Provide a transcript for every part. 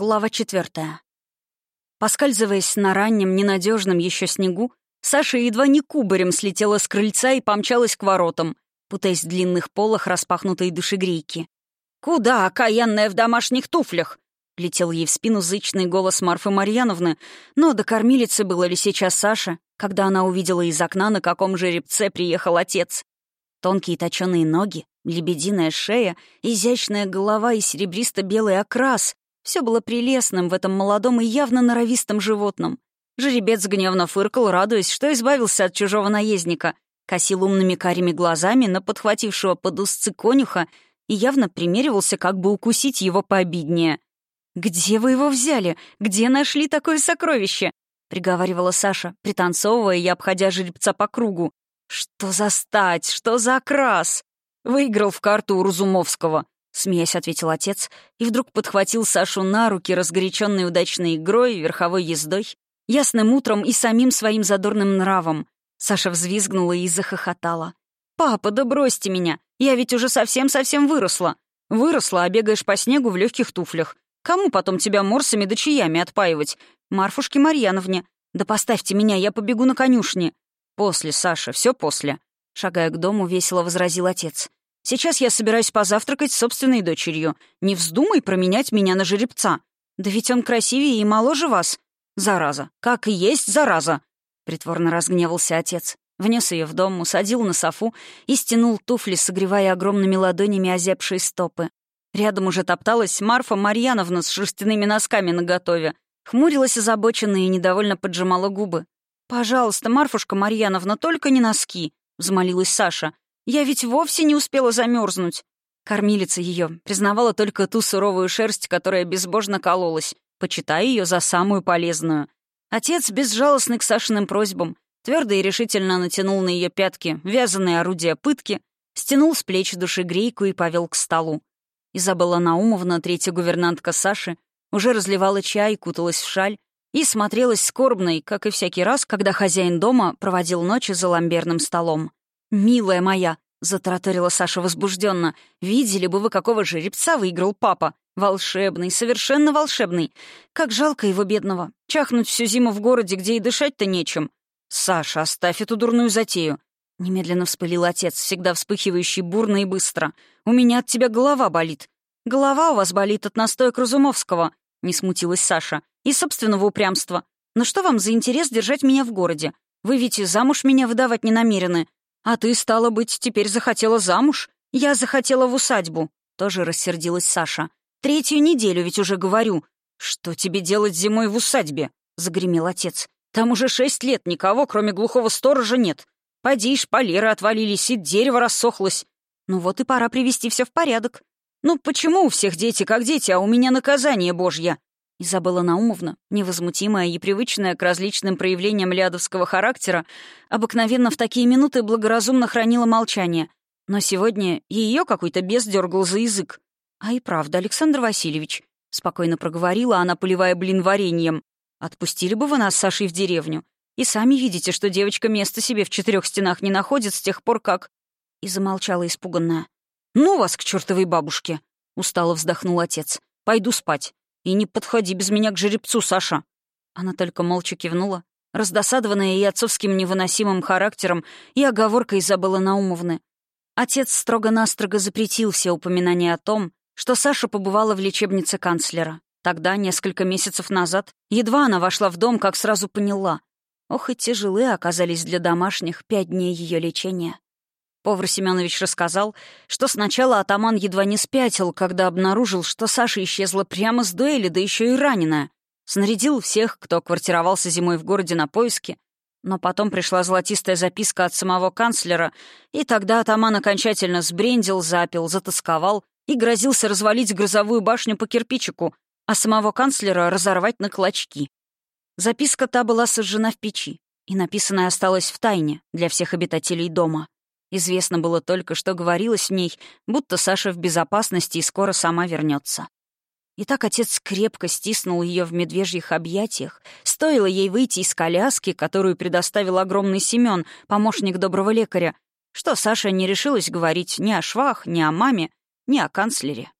Глава четвертая. Поскальзываясь на раннем, ненадежном еще снегу, Саша едва не кубарем слетела с крыльца и помчалась к воротам, путаясь в длинных полах распахнутой душегрейки. «Куда, окаянная в домашних туфлях?» — летел ей в спину зычный голос Марфы Марьяновны, но до кормилицы было ли сейчас Саша, когда она увидела из окна, на каком жеребце приехал отец. Тонкие точёные ноги, лебединая шея, изящная голова и серебристо-белый окрас все было прелестным в этом молодом и явно норовистом животном. Жеребец гневно фыркал, радуясь, что избавился от чужого наездника, косил умными карими глазами на подхватившего под узцы конюха и явно примеривался, как бы укусить его пообиднее. «Где вы его взяли? Где нашли такое сокровище?» — приговаривала Саша, пританцовывая и обходя жеребца по кругу. «Что за стать? Что за окрас?» «Выиграл в карту у Разумовского», — смеясь ответил отец, и вдруг подхватил Сашу на руки, разгоряченной удачной игрой, верховой ездой, ясным утром и самим своим задорным нравом. Саша взвизгнула и захохотала. «Папа, да бросьте меня! Я ведь уже совсем-совсем выросла. Выросла, а бегаешь по снегу в легких туфлях. Кому потом тебя морсами да чаями отпаивать? Марфушке Марьяновне. Да поставьте меня, я побегу на конюшне». «После, Саша, все после», — шагая к дому, весело возразил отец. Сейчас я собираюсь позавтракать с собственной дочерью. Не вздумай променять меня на жеребца. Да ведь он красивее и моложе вас. Зараза. Как и есть зараза. Притворно разгневался отец. Внес ее в дом, усадил на софу и стянул туфли, согревая огромными ладонями озябшие стопы. Рядом уже топталась Марфа Марьяновна с шерстяными носками наготове. Хмурилась озабоченно и недовольно поджимала губы. «Пожалуйста, Марфушка Марьяновна, только не носки», — взмолилась Саша. Я ведь вовсе не успела замерзнуть. Кормилица ее признавала только ту суровую шерсть, которая безбожно кололась, почитая ее за самую полезную. Отец, безжалостный к Сашиным просьбам, твердо и решительно натянул на ее пятки вязаные орудия пытки, стянул с плеч душегрейку и повел к столу. Изабелла Наумовна, третья гувернантка Саши, уже разливала чай, куталась в шаль и смотрелась скорбной, как и всякий раз, когда хозяин дома проводил ночи за ламберным столом. «Милая моя», — затараторила Саша возбужденно, «видели бы вы, какого жеребца выиграл папа. Волшебный, совершенно волшебный. Как жалко его, бедного. Чахнуть всю зиму в городе, где и дышать-то нечем. Саша, оставь эту дурную затею». Немедленно вспылил отец, всегда вспыхивающий бурно и быстро. «У меня от тебя голова болит». «Голова у вас болит от настоя Крузумовского», — не смутилась Саша. «И собственного упрямства. Но что вам за интерес держать меня в городе? Вы ведь и замуж меня выдавать не намерены. «А ты, стало быть, теперь захотела замуж? Я захотела в усадьбу», — тоже рассердилась Саша. «Третью неделю ведь уже говорю. Что тебе делать зимой в усадьбе?» — загремел отец. «Там уже шесть лет никого, кроме глухого сторожа, нет. Поди, шпалеры отвалились, и дерево рассохлось. Ну вот и пора привести все в порядок. Ну почему у всех дети как дети, а у меня наказание божье?» Изабелла Наумовна, невозмутимая и привычная к различным проявлениям лядовского характера, обыкновенно в такие минуты благоразумно хранила молчание. Но сегодня ее какой-то бес дергал за язык. «А и правда, Александр Васильевич», — спокойно проговорила она, поливая блин вареньем, «отпустили бы вы нас с Сашей в деревню. И сами видите, что девочка места себе в четырех стенах не находит с тех пор, как...» И замолчала испуганная. «Ну вас к чертовой бабушке!» — устало вздохнул отец. «Пойду спать. И не подходи без меня к жеребцу, Саша!» Она только молча кивнула, раздосадованная и отцовским невыносимым характером, и оговоркой Изабеллы Наумовны. Отец строго-настрого запретил все упоминания о том, что Саша побывала в лечебнице канцлера. Тогда, несколько месяцев назад, едва она вошла в дом, как сразу поняла. Ох, и тяжелы оказались для домашних пять дней ее лечения. Повар Семенович рассказал, что сначала атаман едва не спятил, когда обнаружил, что Саша исчезла прямо с дуэли, да еще и раненая. Снарядил всех, кто квартировался зимой в городе на поиски. Но потом пришла золотистая записка от самого канцлера, и тогда атаман окончательно сбрендил, запил, затасковал и грозился развалить грозовую башню по кирпичику, а самого канцлера разорвать на клочки. Записка та была сожжена в печи, и написанная осталась в тайне для всех обитателей дома. Известно было только, что говорилось в ней, будто Саша в безопасности и скоро сама вернется. И так отец крепко стиснул ее в медвежьих объятиях. Стоило ей выйти из коляски, которую предоставил огромный Семен, помощник доброго лекаря, что Саша не решилась говорить ни о швах, ни о маме, ни о канцлере.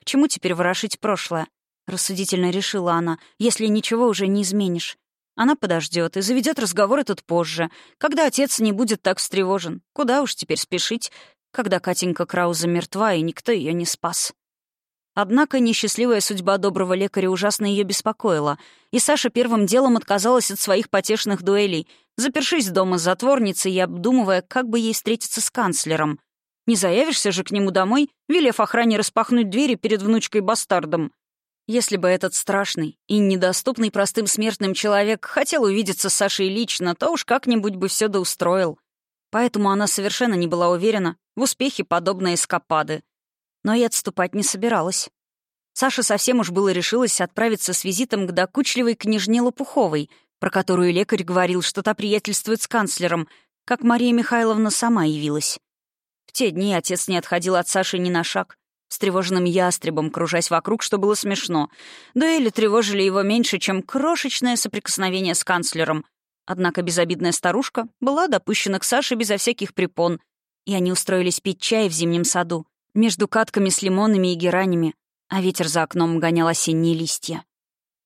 К чему теперь ворошить прошлое? рассудительно решила она, если ничего уже не изменишь. Она подождет и заведет разговор этот позже, когда отец не будет так встревожен. Куда уж теперь спешить, когда Катенька Крауза мертва, и никто ее не спас. Однако несчастливая судьба доброго лекаря ужасно ее беспокоила, и Саша первым делом отказалась от своих потешных дуэлей, запершись дома с затворницей и обдумывая, как бы ей встретиться с канцлером. Не заявишься же к нему домой, велев охране распахнуть двери перед внучкой-бастардом. Если бы этот страшный и недоступный простым смертным человек хотел увидеться с Сашей лично, то уж как-нибудь бы все доустроил. Поэтому она совершенно не была уверена в успехе подобной эскапады. Но и отступать не собиралась. Саша совсем уж было решилась отправиться с визитом к докучливой княжне Лопуховой, про которую лекарь говорил, что та приятельствует с канцлером, как Мария Михайловна сама явилась. В те дни отец не отходил от Саши ни на шаг, с тревожным ястребом, кружась вокруг, что было смешно. Дуэли тревожили его меньше, чем крошечное соприкосновение с канцлером. Однако безобидная старушка была допущена к Саше безо всяких препон, и они устроились пить чай в зимнем саду, между катками с лимонами и геранями, а ветер за окном гонял осенние листья.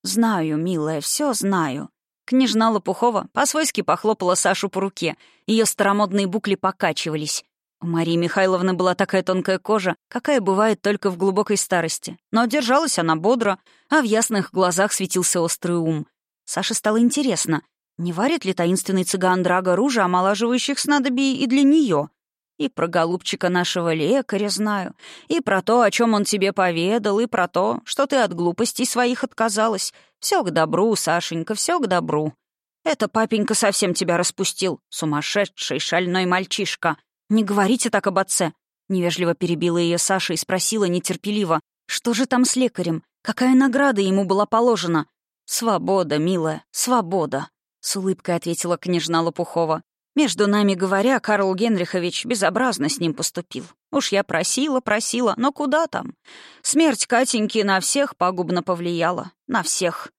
«Знаю, милая, все знаю». Княжна Лопухова по-свойски похлопала Сашу по руке, ее старомодные букли покачивались. У Марии Михайловны была такая тонкая кожа, какая бывает только в глубокой старости. Но держалась она бодро, а в ясных глазах светился острый ум. Саше стало интересно, не варит ли таинственный цыган Драга ружа омолаживающих снадобий и для нее? И про голубчика нашего лекаря знаю, и про то, о чем он тебе поведал, и про то, что ты от глупостей своих отказалась. Все к добру, Сашенька, все к добру. Это папенька совсем тебя распустил, сумасшедший шальной мальчишка. «Не говорите так об отце!» Невежливо перебила ее Саша и спросила нетерпеливо. «Что же там с лекарем? Какая награда ему была положена?» «Свобода, милая, свобода», — с улыбкой ответила княжна Лопухова. «Между нами говоря, Карл Генрихович безобразно с ним поступил. Уж я просила, просила, но куда там? Смерть Катеньки на всех пагубно повлияла. На всех».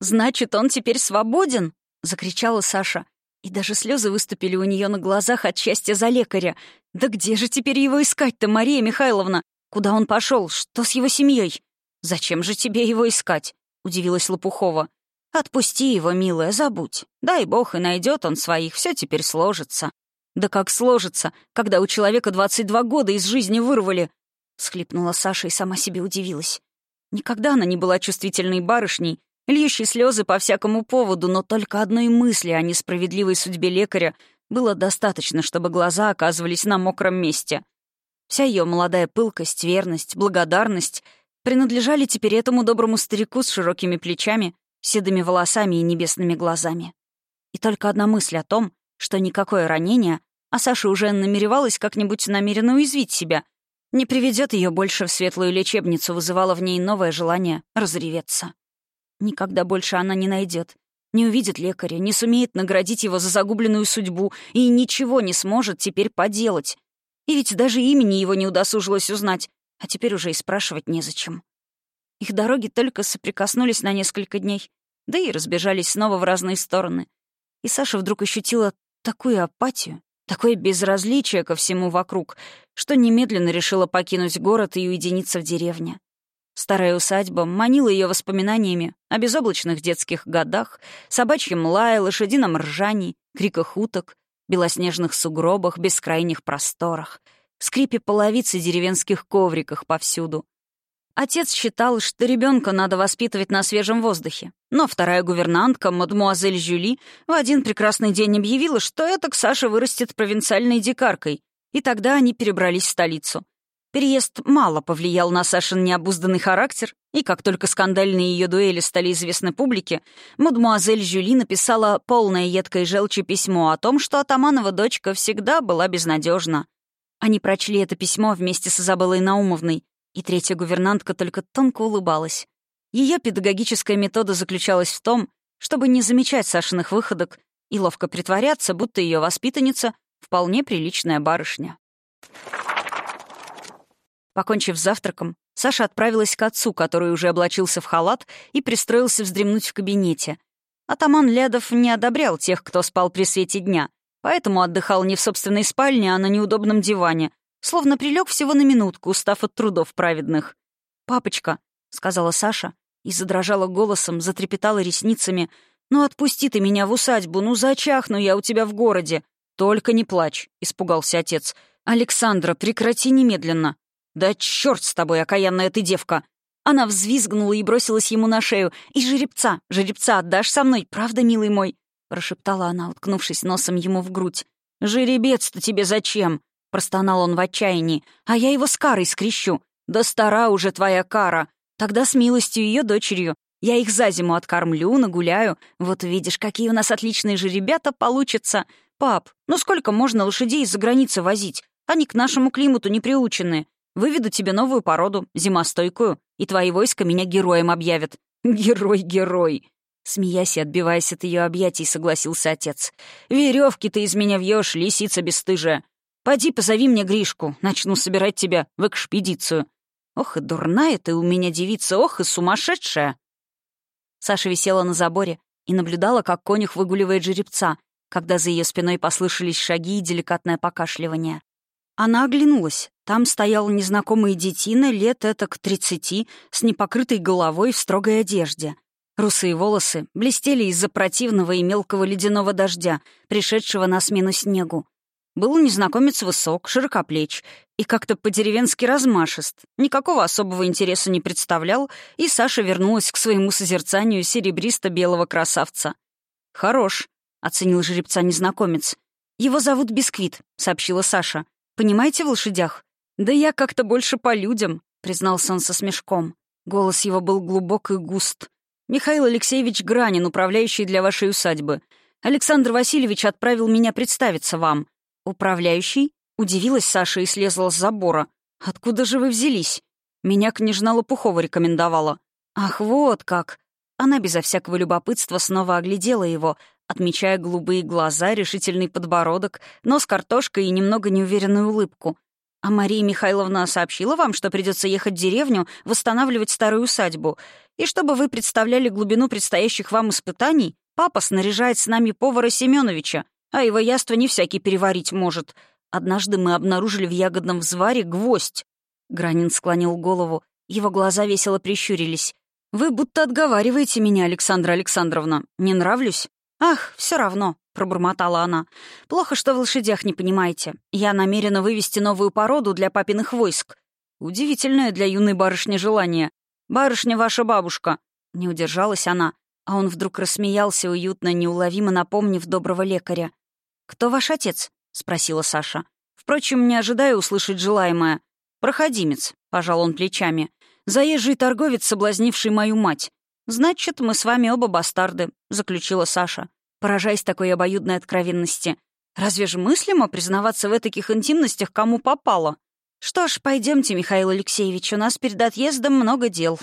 «Значит, он теперь свободен?» — закричала Саша. И даже слезы выступили у нее на глазах от счастья за лекаря. «Да где же теперь его искать-то, Мария Михайловна? Куда он пошел? Что с его семьей? «Зачем же тебе его искать?» — удивилась Лопухова. «Отпусти его, милая, забудь. Дай бог, и найдет он своих, все теперь сложится». «Да как сложится, когда у человека 22 года из жизни вырвали?» — схлипнула Саша и сама себе удивилась. Никогда она не была чувствительной барышней, льющий слезы по всякому поводу, но только одной мысли о несправедливой судьбе лекаря было достаточно, чтобы глаза оказывались на мокром месте. Вся ее молодая пылкость, верность, благодарность принадлежали теперь этому доброму старику с широкими плечами, седыми волосами и небесными глазами. И только одна мысль о том, что никакое ранение, а Саша уже намеревалась как-нибудь намеренно уязвить себя, не приведет ее больше в светлую лечебницу, вызывало в ней новое желание разреветься. Никогда больше она не найдет, не увидит лекаря, не сумеет наградить его за загубленную судьбу и ничего не сможет теперь поделать. И ведь даже имени его не удосужилась узнать, а теперь уже и спрашивать незачем. Их дороги только соприкоснулись на несколько дней, да и разбежались снова в разные стороны. И Саша вдруг ощутила такую апатию, такое безразличие ко всему вокруг, что немедленно решила покинуть город и уединиться в деревне. Старая усадьба манила ее воспоминаниями о безоблачных детских годах, собачьем лае, лошадином ржании, криках уток, белоснежных сугробах, бескрайних просторах, скрипе половиц и деревенских ковриках повсюду. Отец считал, что ребенка надо воспитывать на свежем воздухе. Но вторая гувернантка, мадмуазель Жюли, в один прекрасный день объявила, что это к Саше вырастет провинциальной дикаркой. И тогда они перебрались в столицу. Переезд мало повлиял на Сашин необузданный характер, и как только скандальные ее дуэли стали известны публике, мадмуазель Жюли написала полное едкой желчи письмо о том, что Атаманова дочка всегда была безнадежна. Они прочли это письмо вместе с Изабеллой Наумовной, и третья гувернантка только тонко улыбалась. Ее педагогическая метода заключалась в том, чтобы не замечать Сашиных выходок и ловко притворяться, будто ее воспитанница — вполне приличная барышня. Покончив с завтраком, Саша отправилась к отцу, который уже облачился в халат и пристроился вздремнуть в кабинете. Атаман Лядов не одобрял тех, кто спал при свете дня, поэтому отдыхал не в собственной спальне, а на неудобном диване, словно прилег всего на минутку, устав от трудов праведных. «Папочка», — сказала Саша, и задрожала голосом, затрепетала ресницами. «Ну отпусти ты меня в усадьбу, ну зачахну я у тебя в городе!» «Только не плачь», — испугался отец. «Александра, прекрати немедленно!» «Да черт с тобой, окаянная ты девка!» Она взвизгнула и бросилась ему на шею. «И жеребца! Жеребца отдашь со мной, правда, милый мой?» прошептала она, уткнувшись носом ему в грудь. «Жеребец-то тебе зачем?» — простонал он в отчаянии. «А я его с карой скрещу. Да стара уже твоя кара. Тогда с милостью ее дочерью. Я их за зиму откормлю, нагуляю. Вот видишь, какие у нас отличные же ребята получатся. Пап, ну сколько можно лошадей из-за границы возить? Они к нашему климату не приучены. Выведу тебе новую породу, зимостойкую, и твои войска меня героем объявят. Герой, герой. Смеясь и отбиваясь от ее объятий, согласился отец. Веревки ты из меня вьешь, лисица бесстыжая. Пойди позови мне Гришку, начну собирать тебя в экспедицию. Ох и дурная ты у меня девица, ох и сумасшедшая. Саша висела на заборе и наблюдала, как конюх выгуливает жеребца, когда за ее спиной послышались шаги и деликатное покашливание. Она оглянулась. Там стоял незнакомый детина лет это к тридцати, с непокрытой головой в строгой одежде. Русые волосы блестели из-за противного и мелкого ледяного дождя, пришедшего на смену снегу. Был незнакомец высок, широкоплеч и как-то по-деревенски размашист. Никакого особого интереса не представлял, и Саша вернулась к своему созерцанию серебристо-белого красавца. «Хорош», — оценил жеребца незнакомец. «Его зовут Бисквит», — сообщила Саша. «Понимаете в лошадях?» «Да я как-то больше по людям», — признался он со смешком. Голос его был глубок и густ. «Михаил Алексеевич Гранин, управляющий для вашей усадьбы. Александр Васильевич отправил меня представиться вам». «Управляющий?» — удивилась Саша и слезла с забора. «Откуда же вы взялись?» «Меня княжна Лопухова рекомендовала». «Ах, вот как!» Она безо всякого любопытства снова оглядела его, отмечая голубые глаза, решительный подбородок, нос картошкой и немного неуверенную улыбку — «А Мария Михайловна сообщила вам, что придется ехать в деревню, восстанавливать старую усадьбу. И чтобы вы представляли глубину предстоящих вам испытаний, папа снаряжает с нами повара Семеновича, а его яство не всякий переварить может. Однажды мы обнаружили в ягодном взваре гвоздь». Гранин склонил голову, его глаза весело прищурились. «Вы будто отговариваете меня, Александра Александровна. Не нравлюсь?» «Ах, все равно. — пробормотала она. «Плохо, что в лошадях не понимаете. Я намерена вывести новую породу для папиных войск. Удивительное для юной барышни желание. Барышня ваша бабушка». Не удержалась она, а он вдруг рассмеялся, уютно, неуловимо напомнив доброго лекаря. «Кто ваш отец?» — спросила Саша. «Впрочем, не ожидая услышать желаемое. Проходимец», — пожал он плечами. «Заезжий торговец, соблазнивший мою мать. Значит, мы с вами оба бастарды», — заключила Саша поражаясь такой обоюдной откровенности. «Разве же мыслимо признаваться в таких интимностях кому попало?» «Что ж, пойдемте, Михаил Алексеевич, у нас перед отъездом много дел».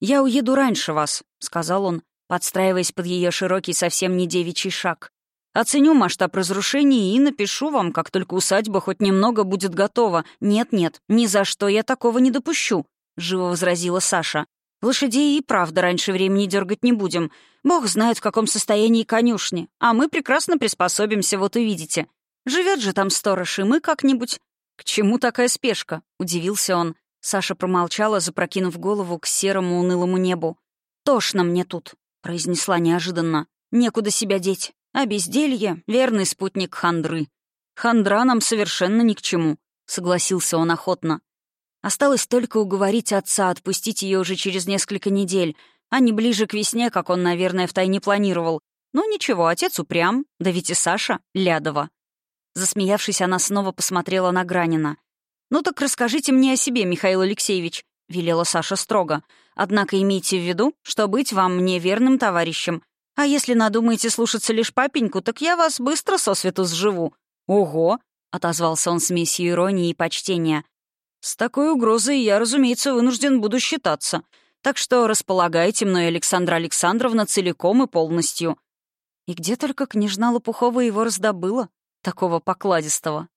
«Я уеду раньше вас», — сказал он, подстраиваясь под ее широкий, совсем не девичий шаг. «Оценю масштаб разрушений и напишу вам, как только усадьба хоть немного будет готова. Нет-нет, ни за что я такого не допущу», — живо возразила Саша. Лошадей и правда раньше времени дергать не будем. Бог знает, в каком состоянии конюшни. А мы прекрасно приспособимся, вот увидите. Живет же там сторож, и мы как-нибудь... К чему такая спешка? Удивился он. Саша промолчала, запрокинув голову к серому унылому небу. «Тошно мне тут», — произнесла неожиданно. «Некуда себя деть. А безделье — верный спутник хандры. Хандра нам совершенно ни к чему», — согласился он охотно. Осталось только уговорить отца отпустить ее уже через несколько недель, а не ближе к весне, как он, наверное, втайне планировал. Ну ничего, отец упрям, да ведь и Саша Лядова. Засмеявшись, она снова посмотрела на Гранина. «Ну так расскажите мне о себе, Михаил Алексеевич», — велела Саша строго. «Однако имейте в виду, что быть вам мне верным товарищем. А если надумаете слушаться лишь папеньку, так я вас быстро сосвету сживу». «Ого!» — отозвался он смесью иронии и почтения. С такой угрозой я, разумеется, вынужден буду считаться. Так что располагайте мной, Александра Александровна, целиком и полностью». И где только княжна Лопухова его раздобыла, такого покладистого.